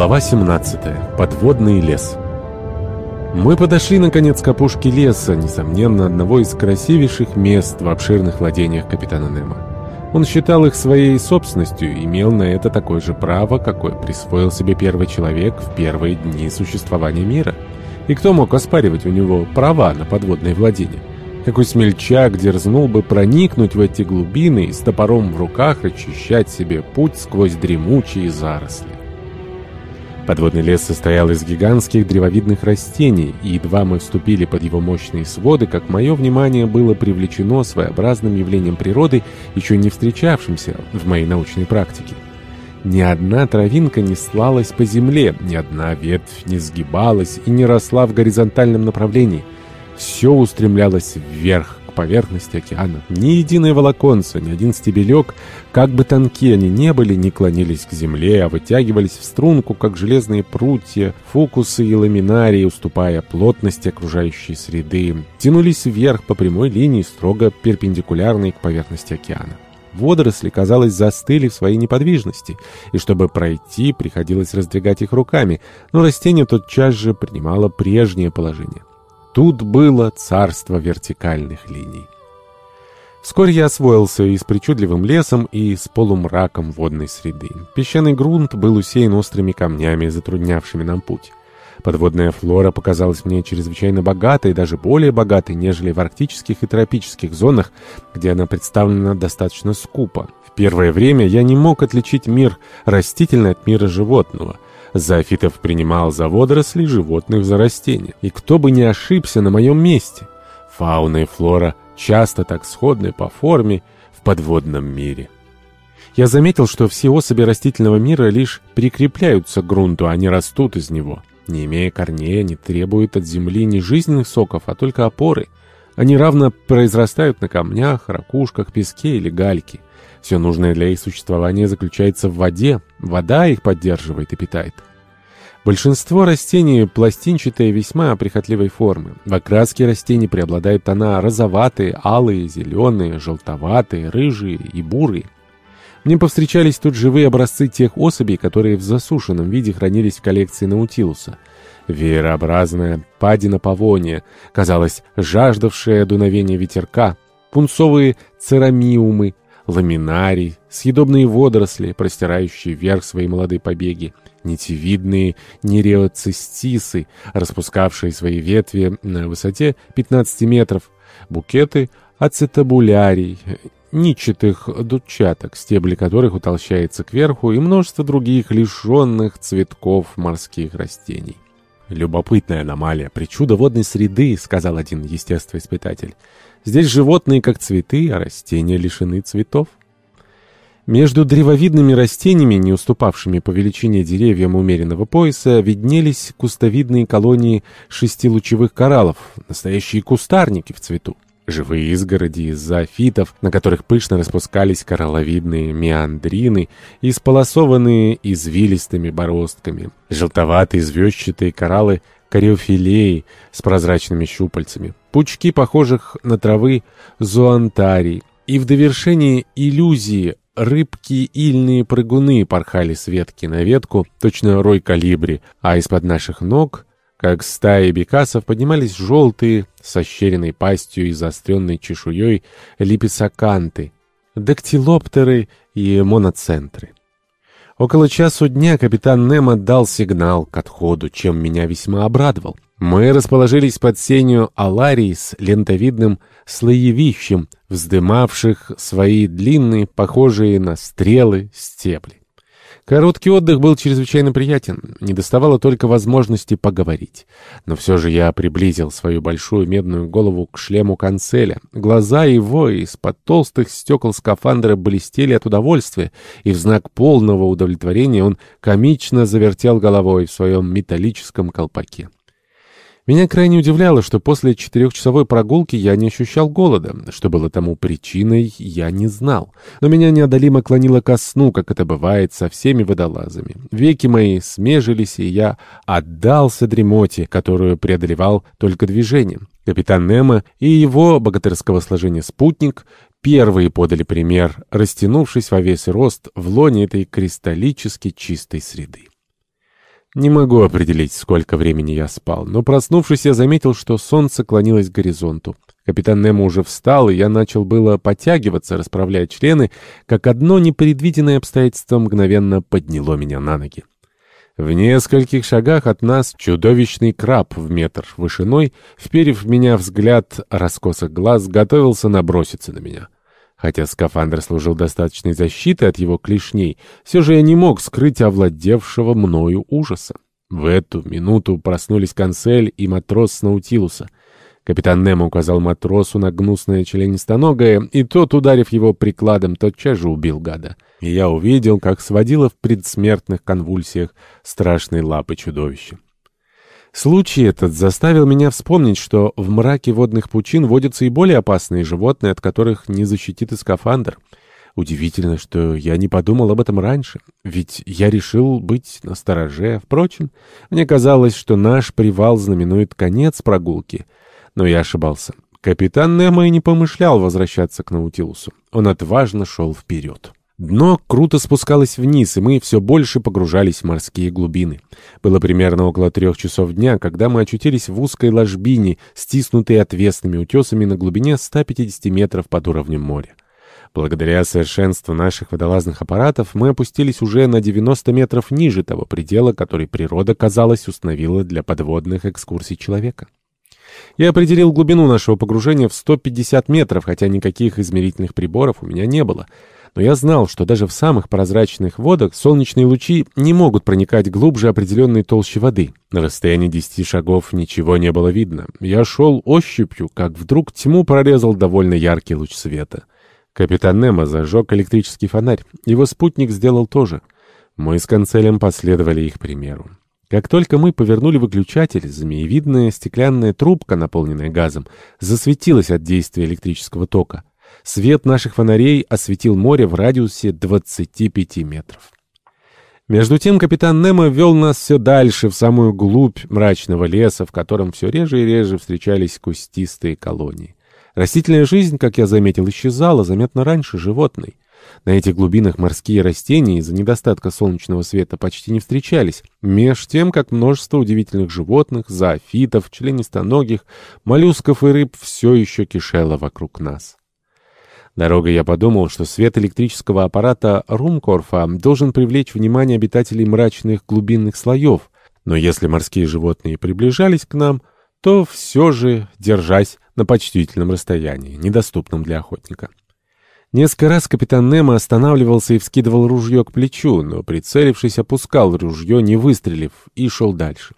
Глава 17. Подводный лес. Мы подошли, наконец, к опушке леса, несомненно, одного из красивейших мест в обширных владениях капитана Немо. Он считал их своей собственностью и имел на это такое же право, какое присвоил себе первый человек в первые дни существования мира. И кто мог оспаривать у него права на подводные владения? Какой смельчак дерзнул бы проникнуть в эти глубины и с топором в руках очищать себе путь сквозь дремучие заросли? Подводный лес состоял из гигантских древовидных растений, и едва мы вступили под его мощные своды, как мое внимание было привлечено своеобразным явлением природы, еще не встречавшимся в моей научной практике. Ни одна травинка не слалась по земле, ни одна ветвь не сгибалась и не росла в горизонтальном направлении. Все устремлялось вверх, поверхности океана. Ни единое волоконце, ни один стебелек, как бы тонки они не были, не клонились к земле, а вытягивались в струнку, как железные прутья, фокусы и ламинарии, уступая плотности окружающей среды, тянулись вверх по прямой линии, строго перпендикулярной к поверхности океана. Водоросли, казалось, застыли в своей неподвижности, и чтобы пройти, приходилось раздвигать их руками, но растение тотчас же принимало прежнее положение. Тут было царство вертикальных линий. Вскоре я освоился и с причудливым лесом, и с полумраком водной среды. Песчаный грунт был усеян острыми камнями, затруднявшими нам путь. Подводная флора показалась мне чрезвычайно богатой, даже более богатой, нежели в арктических и тропических зонах, где она представлена достаточно скупо. В первое время я не мог отличить мир растительный от мира животного — Зоофитов принимал за водоросли, животных за растения. И кто бы не ошибся на моем месте. Фауна и флора часто так сходны по форме в подводном мире. Я заметил, что все особи растительного мира лишь прикрепляются к грунту, а не растут из него. Не имея корней, они требуют от земли не жизненных соков, а только опоры. Они равно произрастают на камнях, ракушках, песке или гальке. Все нужное для их существования заключается в воде. Вода их поддерживает и питает. Большинство растений пластинчатые весьма прихотливой формы. В окраске растений преобладают тона розоватые, алые, зеленые, желтоватые, рыжие и бурые. Мне повстречались тут живые образцы тех особей, которые в засушенном виде хранились в коллекции Наутилуса. Веерообразная падина павония, казалось, жаждавшая дуновения ветерка, пунцовые церамиумы, ламинарий, съедобные водоросли, простирающие вверх свои молодые побеги, нитевидные нереоцистисы, распускавшие свои ветви на высоте 15 метров, букеты ацетабулярий, ничатых дутчаток, стебли которых утолщается кверху, и множество других лишенных цветков морских растений. «Любопытная аномалия, причуда водной среды», — сказал один естествоиспытатель. «Здесь животные как цветы, а растения лишены цветов». Между древовидными растениями, не уступавшими по величине деревьям умеренного пояса, виднелись кустовидные колонии шестилучевых кораллов, настоящие кустарники в цвету. Живые изгороди из зоофитов, на которых пышно распускались коралловидные меандрины, исполосованные извилистыми бороздками. Желтоватые звездчатые кораллы кариофилеи с прозрачными щупальцами, пучки, похожих на травы зоантарий, и в довершении иллюзии рыбки ильные прыгуны порхали с ветки на ветку, точно рой калибри, а из-под наших ног как стаи бекасов поднимались желтые, с ощеренной пастью и заостренной чешуей липисаканты, дактилоптеры и моноцентры. Около часу дня капитан Немо дал сигнал к отходу, чем меня весьма обрадовал. Мы расположились под сенью аларий с лентовидным слоевищем, вздымавших свои длинные, похожие на стрелы, стебли. Короткий отдых был чрезвычайно приятен, не доставало только возможности поговорить. Но все же я приблизил свою большую медную голову к шлему канцеля. Глаза его из-под толстых стекол скафандра блестели от удовольствия, и в знак полного удовлетворения он комично завертел головой в своем металлическом колпаке. Меня крайне удивляло, что после четырехчасовой прогулки я не ощущал голода. Что было тому причиной, я не знал. Но меня неодолимо клонило ко сну, как это бывает со всеми водолазами. Веки мои смежились, и я отдался дремоте, которую преодолевал только движением. Капитан Немо и его богатырского сложения спутник первые подали пример, растянувшись во весь рост в лоне этой кристаллически чистой среды. Не могу определить, сколько времени я спал, но проснувшись, я заметил, что солнце клонилось к горизонту. Капитан Немо уже встал, и я начал было подтягиваться, расправляя члены, как одно непредвиденное обстоятельство мгновенно подняло меня на ноги. В нескольких шагах от нас чудовищный краб в метр вышиной, вперев в меня взгляд раскосых глаз, готовился наброситься на меня. Хотя скафандр служил достаточной защитой от его клешней, все же я не мог скрыть овладевшего мною ужаса. В эту минуту проснулись канцель и матрос с Наутилуса. Капитан Немо указал матросу на гнусное членистоногое, и тот, ударив его прикладом, тотчас же убил гада. И я увидел, как сводило в предсмертных конвульсиях страшные лапы чудовища. Случай этот заставил меня вспомнить, что в мраке водных пучин водятся и более опасные животные, от которых не защитит и скафандр. Удивительно, что я не подумал об этом раньше, ведь я решил быть настороже. Впрочем, мне казалось, что наш привал знаменует конец прогулки. Но я ошибался. Капитан Немо и не помышлял возвращаться к Наутилусу. Он отважно шел вперед. Дно круто спускалось вниз, и мы все больше погружались в морские глубины. Было примерно около трех часов дня, когда мы очутились в узкой ложбине, стиснутой отвесными утесами на глубине 150 метров под уровнем моря. Благодаря совершенству наших водолазных аппаратов мы опустились уже на 90 метров ниже того предела, который природа, казалось, установила для подводных экскурсий человека. Я определил глубину нашего погружения в 150 метров, хотя никаких измерительных приборов у меня не было — но я знал, что даже в самых прозрачных водах солнечные лучи не могут проникать глубже определенной толщи воды. На расстоянии десяти шагов ничего не было видно. Я шел ощупью, как вдруг тьму прорезал довольно яркий луч света. Капитан Немо зажег электрический фонарь. Его спутник сделал то же. Мы с канцелем последовали их примеру. Как только мы повернули выключатель, змеевидная стеклянная трубка, наполненная газом, засветилась от действия электрического тока. Свет наших фонарей осветил море в радиусе 25 метров. Между тем капитан Немо вел нас все дальше, в самую глубь мрачного леса, в котором все реже и реже встречались кустистые колонии. Растительная жизнь, как я заметил, исчезала заметно раньше животной. На этих глубинах морские растения из-за недостатка солнечного света почти не встречались, меж тем, как множество удивительных животных, зоофитов, членистоногих, моллюсков и рыб все еще кишело вокруг нас. Дорогой я подумал, что свет электрического аппарата Румкорфа должен привлечь внимание обитателей мрачных глубинных слоев, но если морские животные приближались к нам, то все же держась на почтительном расстоянии, недоступном для охотника. Несколько раз капитан Немо останавливался и вскидывал ружье к плечу, но, прицелившись, опускал ружье, не выстрелив, и шел дальше.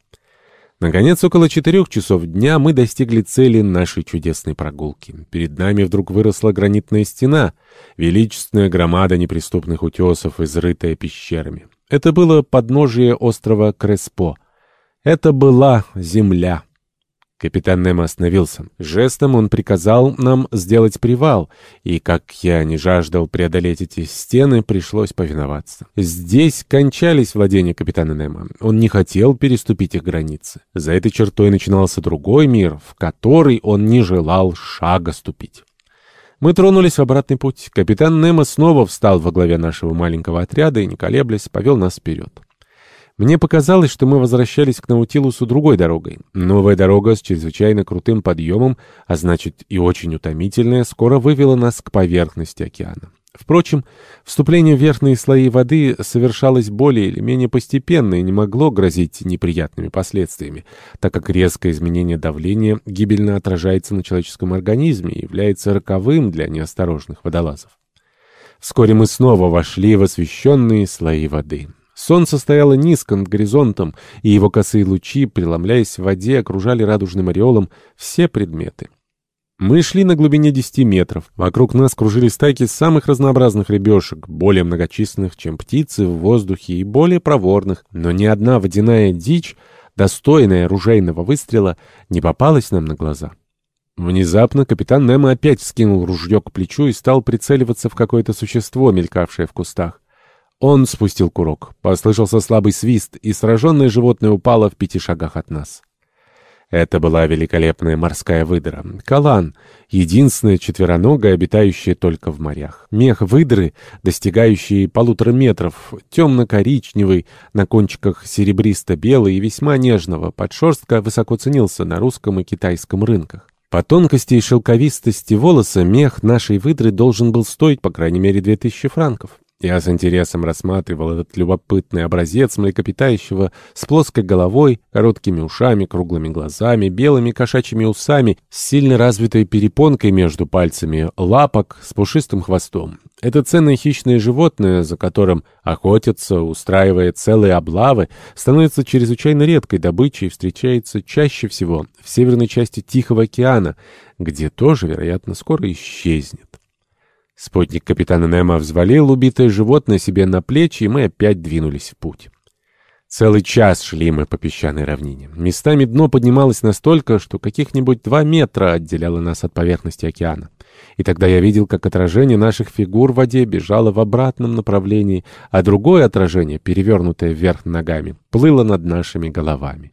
Наконец, около четырех часов дня мы достигли цели нашей чудесной прогулки. Перед нами вдруг выросла гранитная стена, величественная громада неприступных утесов, изрытая пещерами. Это было подножие острова Креспо. Это была земля. Капитан Немо остановился. Жестом он приказал нам сделать привал, и, как я не жаждал преодолеть эти стены, пришлось повиноваться. Здесь кончались владения капитана Немо. Он не хотел переступить их границы. За этой чертой начинался другой мир, в который он не желал шага ступить. Мы тронулись в обратный путь. Капитан Немо снова встал во главе нашего маленького отряда и, не колеблясь, повел нас вперед. Мне показалось, что мы возвращались к Наутилусу другой дорогой. Новая дорога с чрезвычайно крутым подъемом, а значит и очень утомительная, скоро вывела нас к поверхности океана. Впрочем, вступление в верхние слои воды совершалось более или менее постепенно и не могло грозить неприятными последствиями, так как резкое изменение давления гибельно отражается на человеческом организме и является роковым для неосторожных водолазов. Вскоре мы снова вошли в освещенные слои воды. Солнце стояло низко над горизонтом, и его косые лучи, преломляясь в воде, окружали радужным ореолом все предметы. Мы шли на глубине 10 метров. Вокруг нас кружились стайки самых разнообразных рыбешек, более многочисленных, чем птицы в воздухе, и более проворных, но ни одна водяная дичь, достойная оружейного выстрела, не попалась нам на глаза. Внезапно капитан Немо опять вскинул ружье к плечу и стал прицеливаться в какое-то существо, мелькавшее в кустах. Он спустил курок. Послышался слабый свист, и сраженное животное упало в пяти шагах от нас. Это была великолепная морская выдра. Калан — единственная четвероногая, обитающая только в морях. Мех выдры, достигающий полутора метров, темно-коричневый, на кончиках серебристо-белый и весьма нежного подшерстка высоко ценился на русском и китайском рынках. По тонкости и шелковистости волоса мех нашей выдры должен был стоить по крайней мере 2000 франков. Я с интересом рассматривал этот любопытный образец млекопитающего с плоской головой, короткими ушами, круглыми глазами, белыми кошачьими усами, с сильно развитой перепонкой между пальцами лапок, с пушистым хвостом. Это ценное хищное животное, за которым охотятся, устраивая целые облавы, становится чрезвычайно редкой добычей и встречается чаще всего в северной части Тихого океана, где тоже, вероятно, скоро исчезнет. Спутник капитана Немо взвалил убитое животное себе на плечи, и мы опять двинулись в путь. Целый час шли мы по песчаной равнине. Местами дно поднималось настолько, что каких-нибудь два метра отделяло нас от поверхности океана. И тогда я видел, как отражение наших фигур в воде бежало в обратном направлении, а другое отражение, перевернутое вверх ногами, плыло над нашими головами.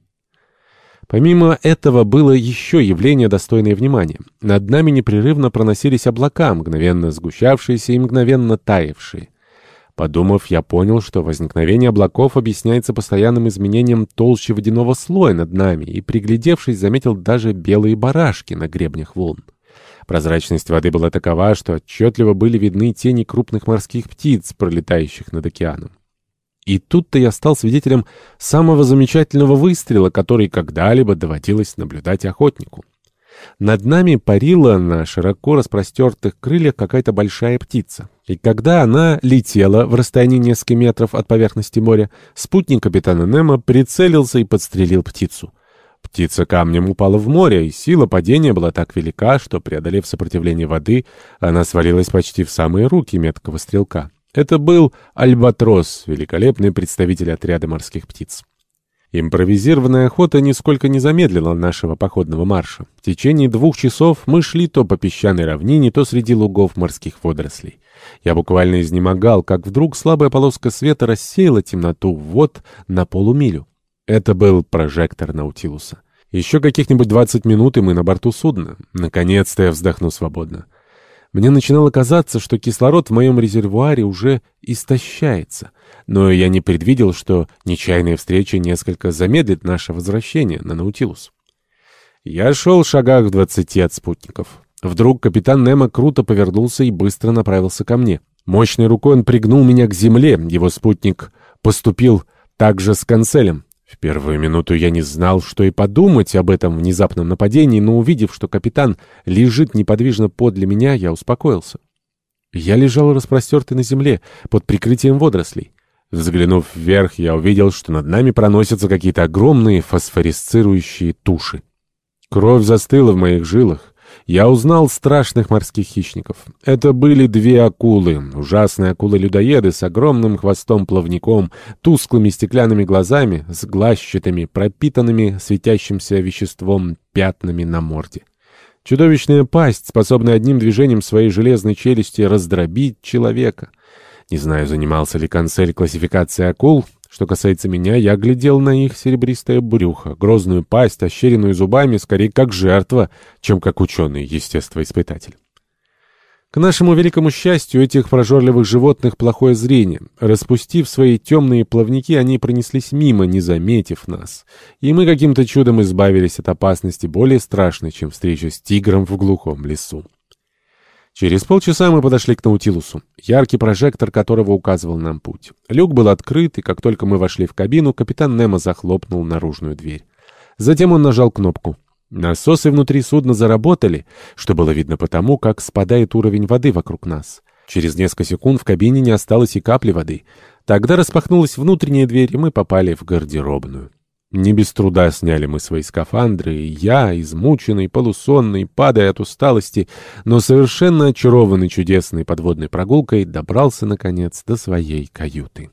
Помимо этого было еще явление, достойное внимания. Над нами непрерывно проносились облака, мгновенно сгущавшиеся и мгновенно таявшие. Подумав, я понял, что возникновение облаков объясняется постоянным изменением толщи водяного слоя над нами, и, приглядевшись, заметил даже белые барашки на гребнях волн. Прозрачность воды была такова, что отчетливо были видны тени крупных морских птиц, пролетающих над океаном. И тут-то я стал свидетелем самого замечательного выстрела, который когда-либо доводилось наблюдать охотнику. Над нами парила на широко распростертых крыльях какая-то большая птица. И когда она летела в расстоянии нескольких метров от поверхности моря, спутник капитана Немо прицелился и подстрелил птицу. Птица камнем упала в море, и сила падения была так велика, что, преодолев сопротивление воды, она свалилась почти в самые руки меткого стрелка. Это был альбатрос, великолепный представитель отряда морских птиц. Импровизированная охота нисколько не замедлила нашего походного марша. В течение двух часов мы шли то по песчаной равнине, то среди лугов морских водорослей. Я буквально изнемогал, как вдруг слабая полоска света рассеяла темноту вот на полумилю. Это был прожектор Наутилуса. Еще каких-нибудь двадцать минут, и мы на борту судна. Наконец-то я вздохну свободно. Мне начинало казаться, что кислород в моем резервуаре уже истощается, но я не предвидел, что нечаянная встреча несколько замедлит наше возвращение на Наутилус. Я шел в шагах в двадцати от спутников. Вдруг капитан Немо круто повернулся и быстро направился ко мне. Мощной рукой он пригнул меня к земле, его спутник поступил так же с канцелем. В первую минуту я не знал, что и подумать об этом внезапном нападении, но увидев, что капитан лежит неподвижно подле меня, я успокоился. Я лежал распростертый на земле, под прикрытием водорослей. Взглянув вверх, я увидел, что над нами проносятся какие-то огромные фосфорисцирующие туши. Кровь застыла в моих жилах. Я узнал страшных морских хищников. Это были две акулы, ужасные акулы-людоеды с огромным хвостом-плавником, тусклыми стеклянными глазами, с глазчатыми, пропитанными светящимся веществом пятнами на морде. Чудовищная пасть, способная одним движением своей железной челюсти раздробить человека. Не знаю, занимался ли канцель классификацией акул, что касается меня, я глядел на их серебристое брюхо, грозную пасть, ощеренную зубами, скорее как жертва, чем как ученый-естествоиспытатель. К нашему великому счастью, этих прожорливых животных плохое зрение. Распустив свои темные плавники, они пронеслись мимо, не заметив нас. И мы каким-то чудом избавились от опасности более страшной, чем встреча с тигром в глухом лесу. Через полчаса мы подошли к Наутилусу, яркий прожектор которого указывал нам путь. Люк был открыт, и как только мы вошли в кабину, капитан Немо захлопнул наружную дверь. Затем он нажал кнопку. Насосы внутри судна заработали, что было видно потому, как спадает уровень воды вокруг нас. Через несколько секунд в кабине не осталось и капли воды. Тогда распахнулась внутренняя дверь, и мы попали в гардеробную. Не без труда сняли мы свои скафандры, и я, измученный, полусонный, падая от усталости, но совершенно очарованный чудесной подводной прогулкой, добрался, наконец, до своей каюты.